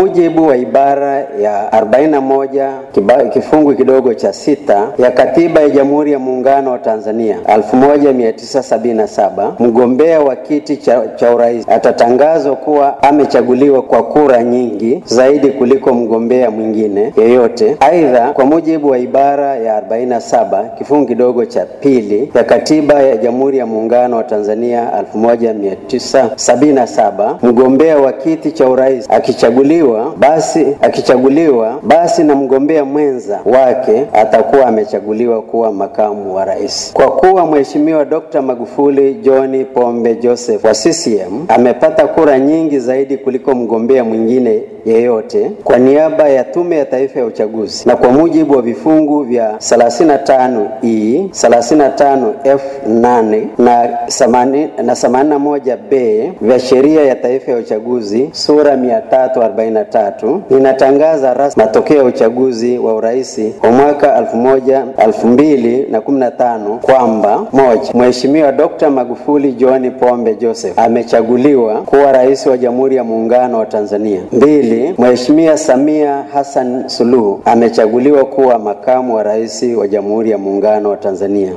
mujibu wa ibara ya 41 kifungu kidogo cha sita ya Katiba ya Jamhuri ya Muungano wa Tanzania 1977 mgombea wa kiti cha, cha urais atatangazwa kuwa amechaguliwa kwa kura nyingi zaidi kuliko mgombea mwingine yeyote. Aidha, kwa mujibu wa ibara ya 47 kifungu kidogo cha pili ya Katiba ya Jamhuri ya Muungano wa Tanzania 1977 mgombea wa kiti cha urais akichaguliwa basi akichaguliwa basi na mgombea mwenza wake atakuwa amechaguliwa kuwa makamu wa rais. Kwa kuwa Mheshimiwa Dr. Magufuli John Pombe Joseph wa CCM amepata kura nyingi zaidi kuliko mgombea mwingine yeyote, kwa niaba ya Tume ya Taifa ya Uchaguzi na kwa mujibu wa vifungu vya 35E, 35F8 na 81B vya Sheria ya Taifa ya Uchaguzi sura 343 ninatangaza rasmi matokeo ya uchaguzi wa urais wa mwaka 2015 kwamba moja, Mheshimiwa Dr. Magufuli John Pombe Joseph amechaguliwa kuwa rais wa Jamhuri ya Muungano wa Tanzania. Mbili, Mheshimiwa Samia Hassan Suluhu amechaguliwa kuwa makamu wa rais wa Jamhuri ya Muungano wa Tanzania.